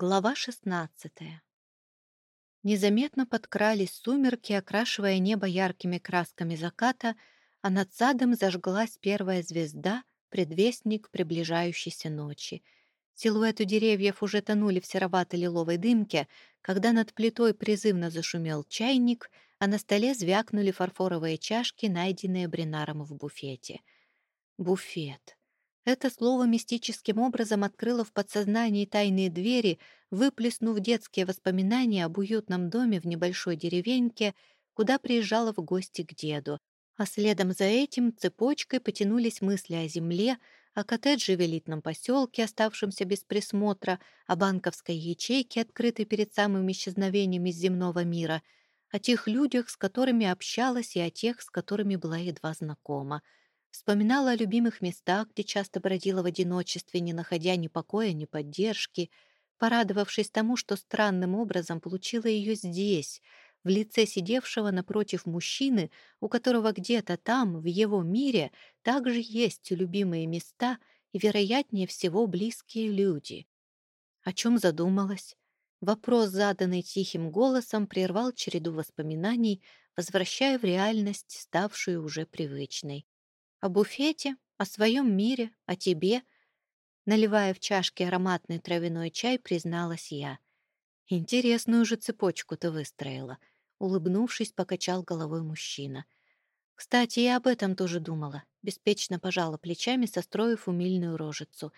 Глава шестнадцатая. Незаметно подкрались сумерки, окрашивая небо яркими красками заката, а над садом зажглась первая звезда, предвестник приближающейся ночи. Силуэты деревьев уже тонули в серовато-лиловой дымке, когда над плитой призывно зашумел чайник, а на столе звякнули фарфоровые чашки, найденные Бринаром в буфете. Буфет. Это слово мистическим образом открыло в подсознании тайные двери, выплеснув детские воспоминания об уютном доме в небольшой деревеньке, куда приезжала в гости к деду. А следом за этим цепочкой потянулись мысли о земле, о коттедже в элитном поселке, оставшемся без присмотра, о банковской ячейке, открытой перед самым исчезновением из земного мира, о тех людях, с которыми общалась, и о тех, с которыми была едва знакома — Вспоминала о любимых местах, где часто бродила в одиночестве, не находя ни покоя, ни поддержки, порадовавшись тому, что странным образом получила ее здесь, в лице сидевшего напротив мужчины, у которого где-то там, в его мире, также есть любимые места и, вероятнее всего, близкие люди. О чем задумалась? Вопрос, заданный тихим голосом, прервал череду воспоминаний, возвращая в реальность, ставшую уже привычной. О буфете, о своем мире, о тебе. Наливая в чашки ароматный травяной чай, призналась я. Интересную же цепочку ты выстроила. Улыбнувшись, покачал головой мужчина. Кстати, я об этом тоже думала. Беспечно пожала плечами, состроив умильную рожицу.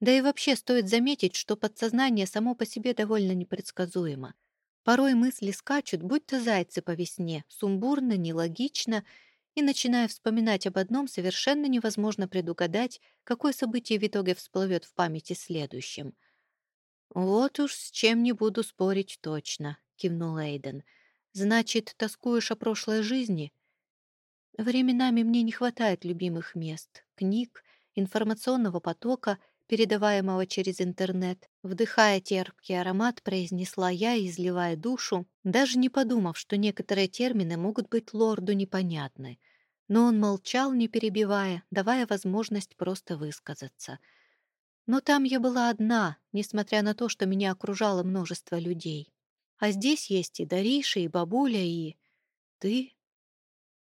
Да и вообще стоит заметить, что подсознание само по себе довольно непредсказуемо. Порой мысли скачут, будто зайцы по весне, сумбурно, нелогично — и, начиная вспоминать об одном, совершенно невозможно предугадать, какое событие в итоге всплывет в памяти следующим. «Вот уж с чем не буду спорить точно», — кивнул Эйден. «Значит, тоскуешь о прошлой жизни?» «Временами мне не хватает любимых мест, книг, информационного потока, передаваемого через интернет. Вдыхая терпкий аромат, произнесла я, изливая душу, даже не подумав, что некоторые термины могут быть лорду непонятны. Но он молчал, не перебивая, давая возможность просто высказаться. Но там я была одна, несмотря на то, что меня окружало множество людей. А здесь есть и Дариша, и бабуля, и... ты.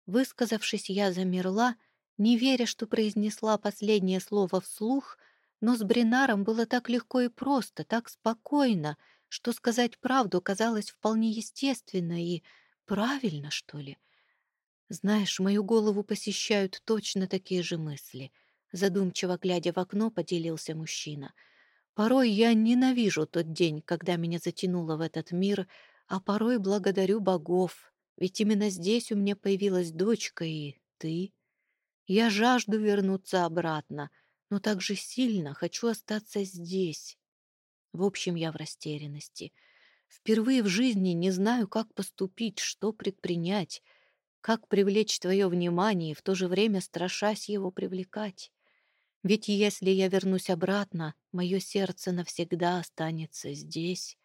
Высказавшись, я замерла, не веря, что произнесла последнее слово вслух — но с Бринаром было так легко и просто, так спокойно, что сказать правду казалось вполне естественно и правильно, что ли. Знаешь, мою голову посещают точно такие же мысли. Задумчиво глядя в окно, поделился мужчина. Порой я ненавижу тот день, когда меня затянуло в этот мир, а порой благодарю богов, ведь именно здесь у меня появилась дочка и ты. Я жажду вернуться обратно, но так же сильно хочу остаться здесь. В общем, я в растерянности. Впервые в жизни не знаю, как поступить, что предпринять, как привлечь твое внимание и в то же время страшась его привлекать. Ведь если я вернусь обратно, мое сердце навсегда останется здесь.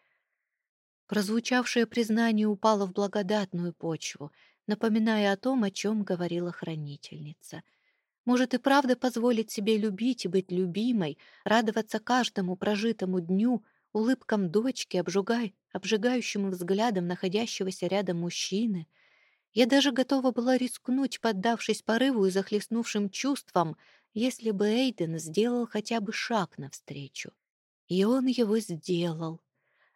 Прозвучавшее признание упало в благодатную почву, напоминая о том, о чем говорила хранительница — может и правда позволить себе любить и быть любимой, радоваться каждому прожитому дню, улыбкам дочки, обжигай, обжигающему взглядом находящегося рядом мужчины. Я даже готова была рискнуть, поддавшись порыву и захлестнувшим чувствам, если бы Эйден сделал хотя бы шаг навстречу. И он его сделал.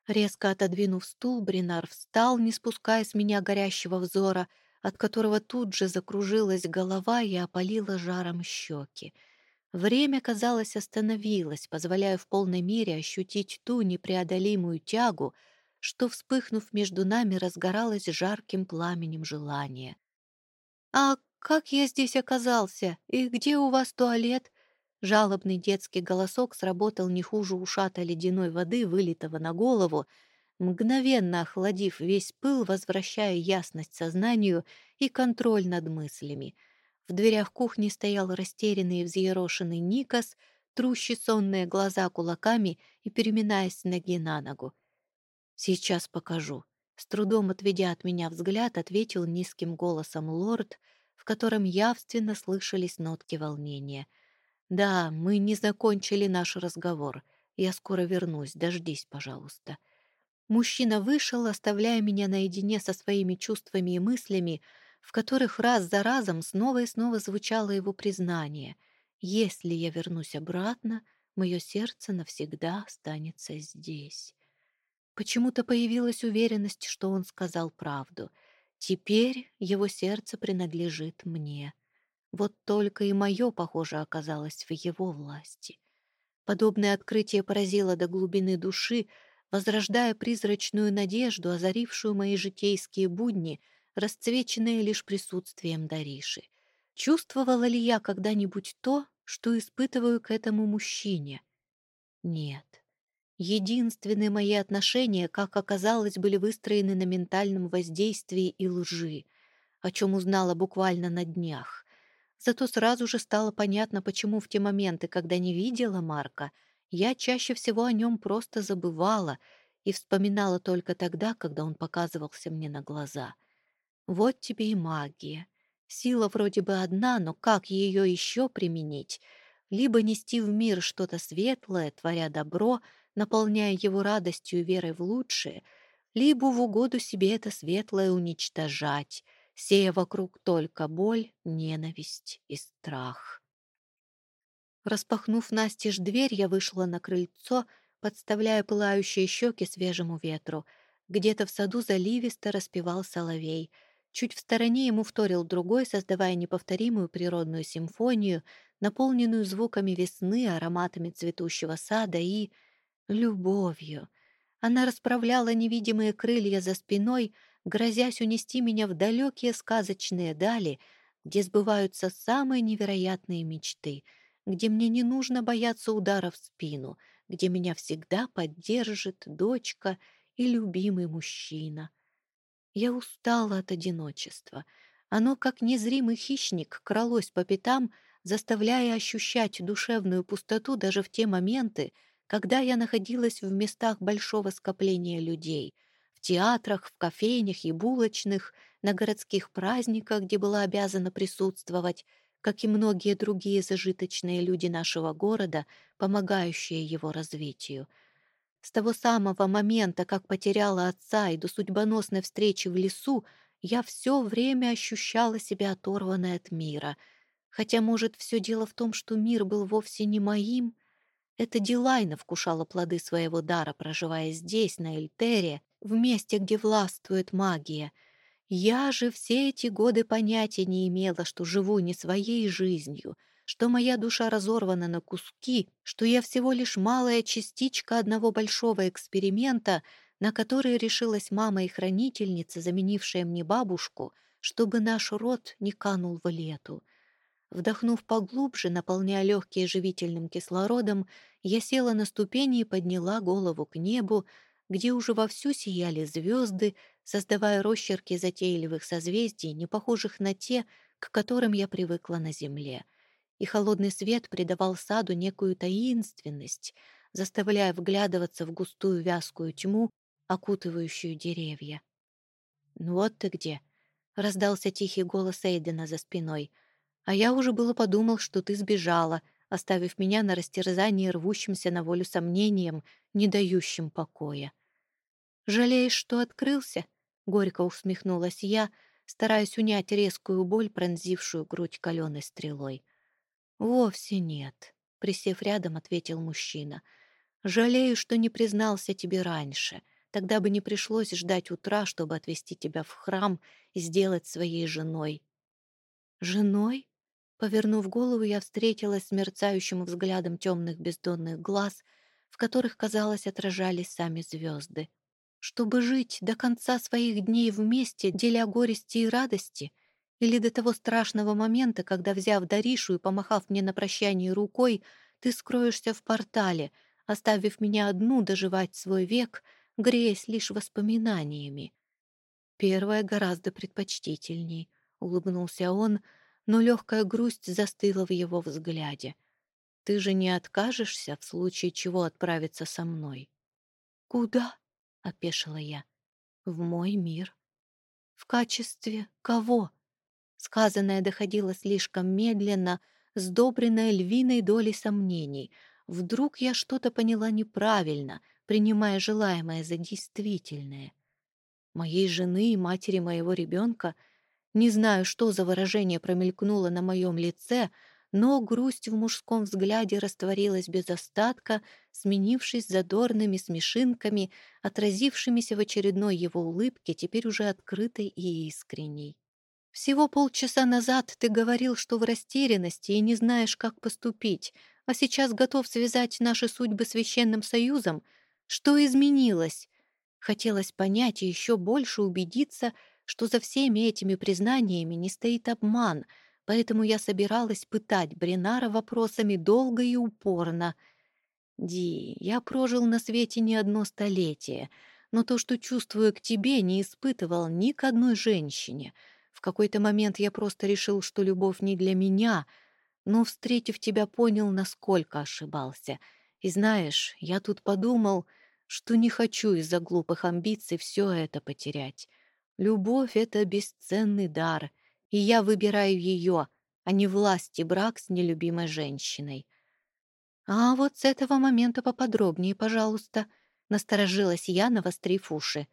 Резко отодвинув стул, Бринар встал, не спуская с меня горящего взора — от которого тут же закружилась голова и опалила жаром щеки. Время, казалось, остановилось, позволяя в полной мере ощутить ту непреодолимую тягу, что, вспыхнув между нами, разгоралась жарким пламенем желания. «А как я здесь оказался? И где у вас туалет?» Жалобный детский голосок сработал не хуже ушата ледяной воды, вылитого на голову, мгновенно охладив весь пыл, возвращая ясность сознанию и контроль над мыслями. В дверях кухни стоял растерянный и взъерошенный Никас, трущий сонные глаза кулаками и переминаясь ноги на ногу. «Сейчас покажу». С трудом отведя от меня взгляд, ответил низким голосом лорд, в котором явственно слышались нотки волнения. «Да, мы не закончили наш разговор. Я скоро вернусь, дождись, пожалуйста». Мужчина вышел, оставляя меня наедине со своими чувствами и мыслями, в которых раз за разом снова и снова звучало его признание. «Если я вернусь обратно, мое сердце навсегда останется здесь». Почему-то появилась уверенность, что он сказал правду. Теперь его сердце принадлежит мне. Вот только и мое, похоже, оказалось в его власти. Подобное открытие поразило до глубины души, возрождая призрачную надежду, озарившую мои житейские будни, расцвеченные лишь присутствием Дариши. Чувствовала ли я когда-нибудь то, что испытываю к этому мужчине? Нет. Единственные мои отношения, как оказалось, были выстроены на ментальном воздействии и лжи, о чем узнала буквально на днях. Зато сразу же стало понятно, почему в те моменты, когда не видела Марка, я чаще всего о нем просто забывала и вспоминала только тогда, когда он показывался мне на глаза. Вот тебе и магия. Сила вроде бы одна, но как ее еще применить? Либо нести в мир что-то светлое, творя добро, наполняя его радостью и верой в лучшее, либо в угоду себе это светлое уничтожать — сея вокруг только боль, ненависть и страх. Распахнув настежь дверь, я вышла на крыльцо, подставляя пылающие щеки свежему ветру. Где-то в саду заливисто распевал соловей. Чуть в стороне ему вторил другой, создавая неповторимую природную симфонию, наполненную звуками весны, ароматами цветущего сада и... любовью. Она расправляла невидимые крылья за спиной — грозясь унести меня в далекие сказочные дали, где сбываются самые невероятные мечты, где мне не нужно бояться удара в спину, где меня всегда поддержит дочка и любимый мужчина. Я устала от одиночества. Оно, как незримый хищник, кралось по пятам, заставляя ощущать душевную пустоту даже в те моменты, когда я находилась в местах большого скопления людей — в театрах, в кофейнях и булочных, на городских праздниках, где была обязана присутствовать, как и многие другие зажиточные люди нашего города, помогающие его развитию. С того самого момента, как потеряла отца и до судьбоносной встречи в лесу, я все время ощущала себя оторванной от мира. Хотя, может, все дело в том, что мир был вовсе не моим. Это Дилайна вкушала плоды своего дара, проживая здесь, на Эльтере, в месте, где властвует магия. Я же все эти годы понятия не имела, что живу не своей жизнью, что моя душа разорвана на куски, что я всего лишь малая частичка одного большого эксперимента, на который решилась мама и хранительница, заменившая мне бабушку, чтобы наш род не канул в лету. Вдохнув поглубже, наполняя легкие живительным кислородом, я села на ступени и подняла голову к небу, где уже вовсю сияли звезды, создавая росчерки затейливых созвездий, не похожих на те, к которым я привыкла на земле. И холодный свет придавал саду некую таинственность, заставляя вглядываться в густую вязкую тьму, окутывающую деревья. «Ну вот ты где!» — раздался тихий голос Эйдена за спиной. «А я уже было подумал, что ты сбежала», оставив меня на растерзании рвущимся на волю сомнением, не дающим покоя. «Жалеешь, что открылся?» — горько усмехнулась я, стараясь унять резкую боль, пронзившую грудь каленой стрелой. «Вовсе нет», — присев рядом, ответил мужчина. «Жалею, что не признался тебе раньше. Тогда бы не пришлось ждать утра, чтобы отвезти тебя в храм и сделать своей женой». «Женой?» Повернув голову, я встретилась с мерцающим взглядом темных бездонных глаз, в которых, казалось, отражались сами звезды чтобы жить до конца своих дней вместе, деля горести и радости, или до того страшного момента, когда, взяв Даришу и помахав мне на прощание рукой, ты скроешься в портале, оставив меня одну доживать свой век, греясь лишь воспоминаниями. Первое гораздо предпочтительней, — улыбнулся он, но легкая грусть застыла в его взгляде. Ты же не откажешься в случае чего отправиться со мной? Куда? — опешила я. «В мой мир». «В качестве кого?» Сказанное доходило слишком медленно, сдобренное львиной долей сомнений. Вдруг я что-то поняла неправильно, принимая желаемое за действительное. Моей жены и матери моего ребенка не знаю, что за выражение промелькнуло на моем лице, но грусть в мужском взгляде растворилась без остатка, сменившись задорными смешинками, отразившимися в очередной его улыбке, теперь уже открытой и искренней. «Всего полчаса назад ты говорил, что в растерянности и не знаешь, как поступить, а сейчас готов связать наши судьбы священным союзом. Что изменилось?» Хотелось понять и еще больше убедиться, что за всеми этими признаниями не стоит обман, поэтому я собиралась пытать Бринара вопросами долго и упорно. «Ди, я прожил на свете не одно столетие, но то, что чувствую к тебе, не испытывал ни к одной женщине». В какой-то момент я просто решил, что любовь не для меня, но, встретив тебя, понял, насколько ошибался. И знаешь, я тут подумал, что не хочу из-за глупых амбиций все это потерять. Любовь — это бесценный дар, и я выбираю ее, а не власть и брак с нелюбимой женщиной. А вот с этого момента поподробнее, пожалуйста, насторожилась я, навострив уши.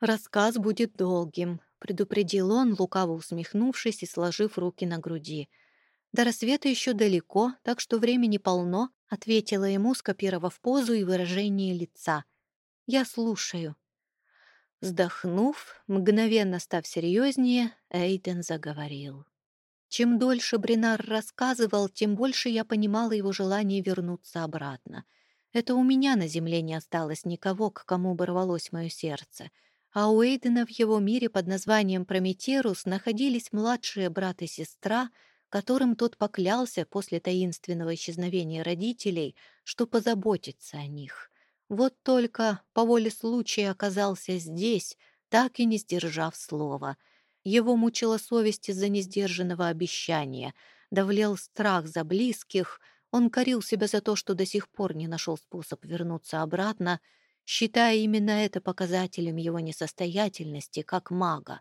Рассказ будет долгим, предупредил он, лукаво усмехнувшись и сложив руки на груди. «До рассвета еще далеко, так что времени полно», — ответила ему, скопировав позу и выражение лица. «Я слушаю». Вздохнув, мгновенно став серьезнее, Эйден заговорил. Чем дольше Бринар рассказывал, тем больше я понимала его желание вернуться обратно. Это у меня на земле не осталось никого, к кому бы мое сердце — а у Эйдена в его мире под названием Прометерус находились младшие брат и сестра, которым тот поклялся после таинственного исчезновения родителей, что позаботится о них. Вот только по воле случая оказался здесь, так и не сдержав слова. Его мучила совесть из-за несдержанного обещания, давлел страх за близких, он корил себя за то, что до сих пор не нашел способ вернуться обратно, считая именно это показателем его несостоятельности как мага.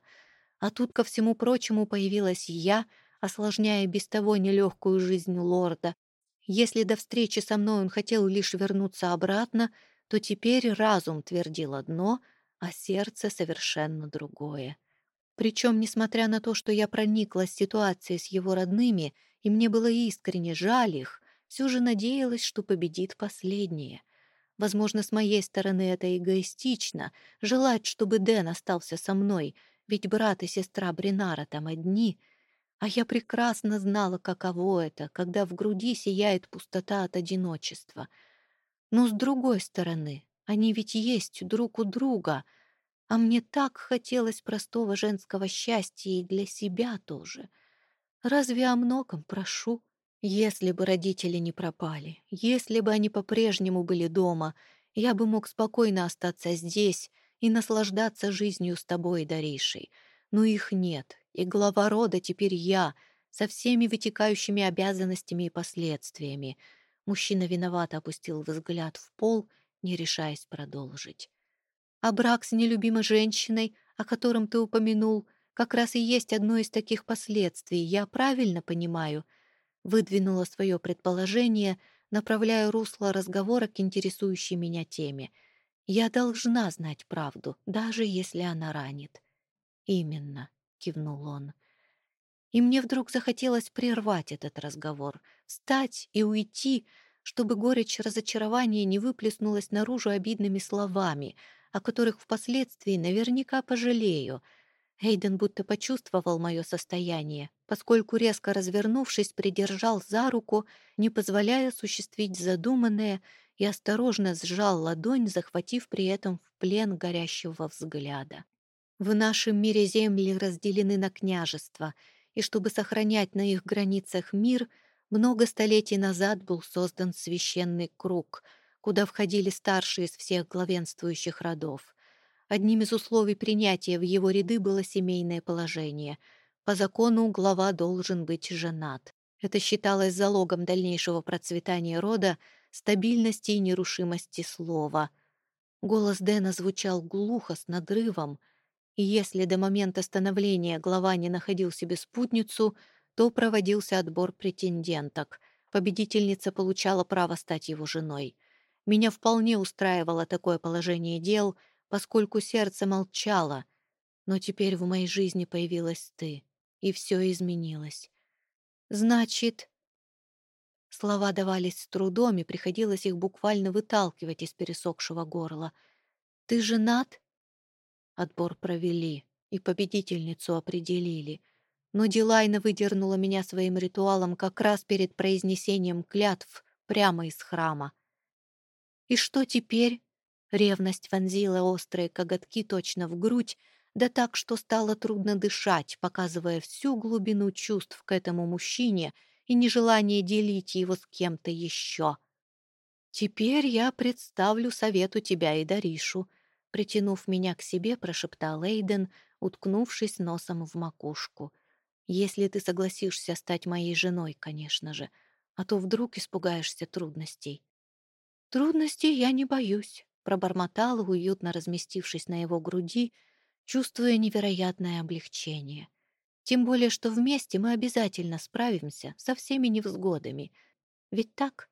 А тут, ко всему прочему, появилась я, осложняя без того нелегкую жизнь лорда. Если до встречи со мной он хотел лишь вернуться обратно, то теперь разум твердил одно, а сердце совершенно другое. Причем, несмотря на то, что я прониклась ситуацией с его родными, и мне было искренне жаль их, все же надеялась, что победит последнее. Возможно, с моей стороны это эгоистично — желать, чтобы Дэн остался со мной, ведь брат и сестра Бринара там одни. А я прекрасно знала, каково это, когда в груди сияет пустота от одиночества. Но с другой стороны, они ведь есть друг у друга, а мне так хотелось простого женского счастья и для себя тоже. Разве о многом прошу? Если бы родители не пропали, если бы они по-прежнему были дома, я бы мог спокойно остаться здесь и наслаждаться жизнью с тобой, Даришей. Но их нет, и глава рода теперь я, со всеми вытекающими обязанностями и последствиями. Мужчина виновато опустил взгляд в пол, не решаясь продолжить. А брак с нелюбимой женщиной, о котором ты упомянул, как раз и есть одно из таких последствий, я правильно понимаю — выдвинула свое предположение, направляя русло разговора к интересующей меня теме. «Я должна знать правду, даже если она ранит». «Именно», — кивнул он. И мне вдруг захотелось прервать этот разговор, встать и уйти, чтобы горечь разочарования не выплеснулась наружу обидными словами, о которых впоследствии наверняка пожалею — Эйден будто почувствовал мое состояние, поскольку, резко развернувшись, придержал за руку, не позволяя осуществить задуманное, и осторожно сжал ладонь, захватив при этом в плен горящего взгляда. В нашем мире земли разделены на княжества, и чтобы сохранять на их границах мир, много столетий назад был создан священный круг, куда входили старшие из всех главенствующих родов. Одним из условий принятия в его ряды было семейное положение. По закону глава должен быть женат. Это считалось залогом дальнейшего процветания рода, стабильности и нерушимости слова. Голос Дэна звучал глухо, с надрывом, и если до момента становления глава не находил себе спутницу, то проводился отбор претенденток. победительница получала право стать его женой. Меня вполне устраивало такое положение дел, поскольку сердце молчало. Но теперь в моей жизни появилась ты, и все изменилось. Значит... Слова давались с трудом, и приходилось их буквально выталкивать из пересохшего горла. «Ты женат?» Отбор провели, и победительницу определили. Но Дилайна выдернула меня своим ритуалом как раз перед произнесением клятв прямо из храма. «И что теперь?» Ревность вонзила острые коготки точно в грудь, да так, что стало трудно дышать, показывая всю глубину чувств к этому мужчине и нежелание делить его с кем-то еще. «Теперь я представлю совету тебя и Даришу», притянув меня к себе, прошептал Эйден, уткнувшись носом в макушку. «Если ты согласишься стать моей женой, конечно же, а то вдруг испугаешься трудностей». «Трудностей я не боюсь», — пробормотала, уютно разместившись на его груди, чувствуя невероятное облегчение. Тем более, что вместе мы обязательно справимся со всеми невзгодами. Ведь так?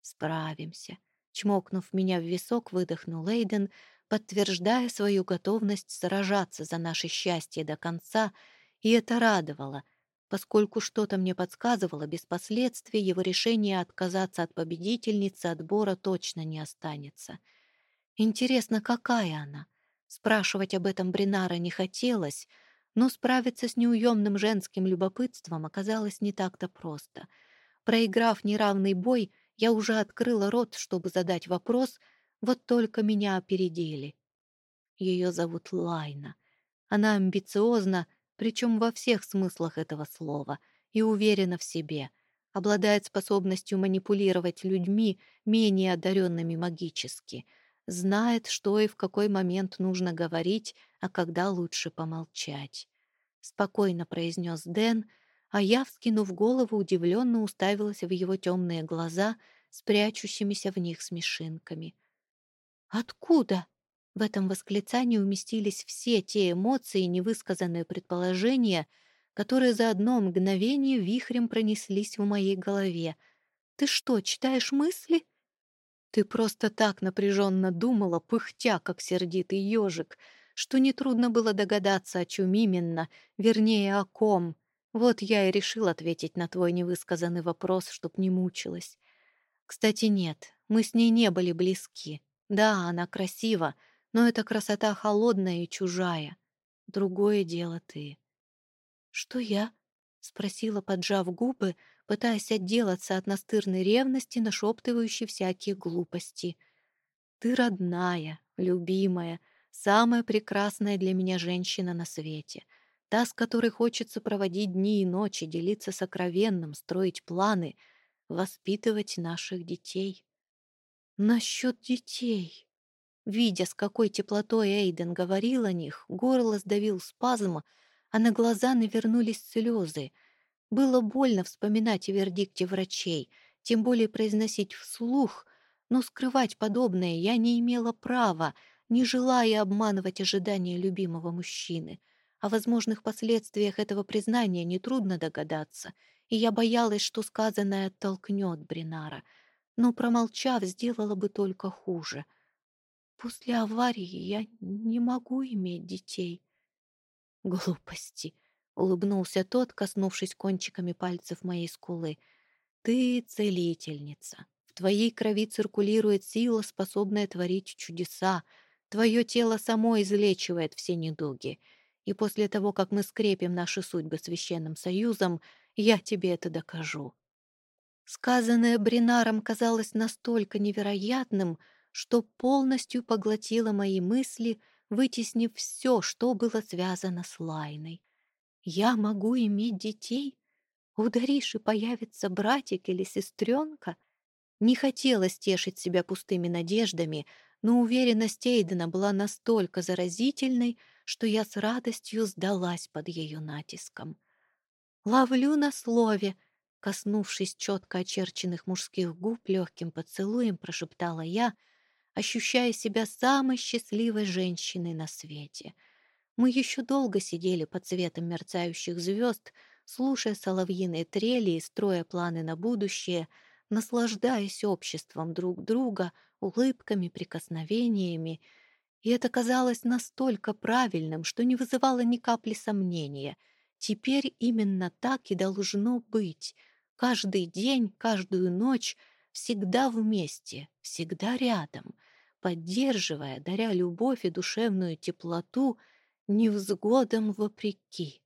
Справимся. Чмокнув меня в висок, выдохнул Эйден, подтверждая свою готовность сражаться за наше счастье до конца, и это радовало, поскольку что-то мне подсказывало, без последствий его решение отказаться от победительницы отбора точно не останется. Интересно, какая она? Спрашивать об этом Бринара не хотелось, но справиться с неуемным женским любопытством оказалось не так-то просто. Проиграв неравный бой, я уже открыла рот, чтобы задать вопрос — вот только меня опередили. Ее зовут Лайна. Она амбициозна, причем во всех смыслах этого слова, и уверена в себе. Обладает способностью манипулировать людьми, менее одаренными магически. Знает, что и в какой момент нужно говорить, а когда лучше помолчать. Спокойно произнес Дэн, а я, вскинув голову, удивленно уставилась в его темные глаза с в них смешинками — «Откуда?» В этом восклицании уместились все те эмоции и невысказанные предположения, которые за одно мгновение вихрем пронеслись в моей голове. «Ты что, читаешь мысли?» «Ты просто так напряженно думала, пыхтя, как сердитый ежик, что нетрудно было догадаться, о чем именно, вернее, о ком. Вот я и решил ответить на твой невысказанный вопрос, чтоб не мучилась. Кстати, нет, мы с ней не были близки». Да, она красива, но эта красота холодная и чужая. Другое дело ты. Что я? спросила, поджав губы, пытаясь отделаться от настырной ревности, нашептывающей всякие глупости. Ты родная, любимая, самая прекрасная для меня женщина на свете, та, с которой хочется проводить дни и ночи, делиться сокровенным, строить планы, воспитывать наших детей. Насчет детей. Видя, с какой теплотой Эйден говорил о них, горло сдавил спазм, а на глаза навернулись слезы. Было больно вспоминать о вердикте врачей, тем более произносить вслух, но скрывать подобное я не имела права, не желая обманывать ожидания любимого мужчины. О возможных последствиях этого признания нетрудно догадаться, и я боялась, что сказанное оттолкнет Бринара — но, промолчав, сделала бы только хуже. После аварии я не могу иметь детей. Глупости, — улыбнулся тот, коснувшись кончиками пальцев моей скулы. Ты целительница. В твоей крови циркулирует сила, способная творить чудеса. Твое тело само излечивает все недуги. И после того, как мы скрепим наши судьбы священным союзом, я тебе это докажу. Сказанное Бринаром казалось настолько невероятным, что полностью поглотило мои мысли, вытеснив все, что было связано с Лайной. «Я могу иметь детей? У Дариши появится братик или сестренка?» Не хотелось тешить себя пустыми надеждами, но уверенность Эйдена была настолько заразительной, что я с радостью сдалась под ее натиском. «Ловлю на слове», Коснувшись четко очерченных мужских губ легким поцелуем, прошептала я, ощущая себя самой счастливой женщиной на свете. Мы еще долго сидели под цветом мерцающих звезд, слушая соловьиные трели и строя планы на будущее, наслаждаясь обществом друг друга, улыбками, прикосновениями. И это казалось настолько правильным, что не вызывало ни капли сомнения. Теперь именно так и должно быть. Каждый день, каждую ночь, всегда вместе, всегда рядом, поддерживая, даря любовь и душевную теплоту невзгодам вопреки.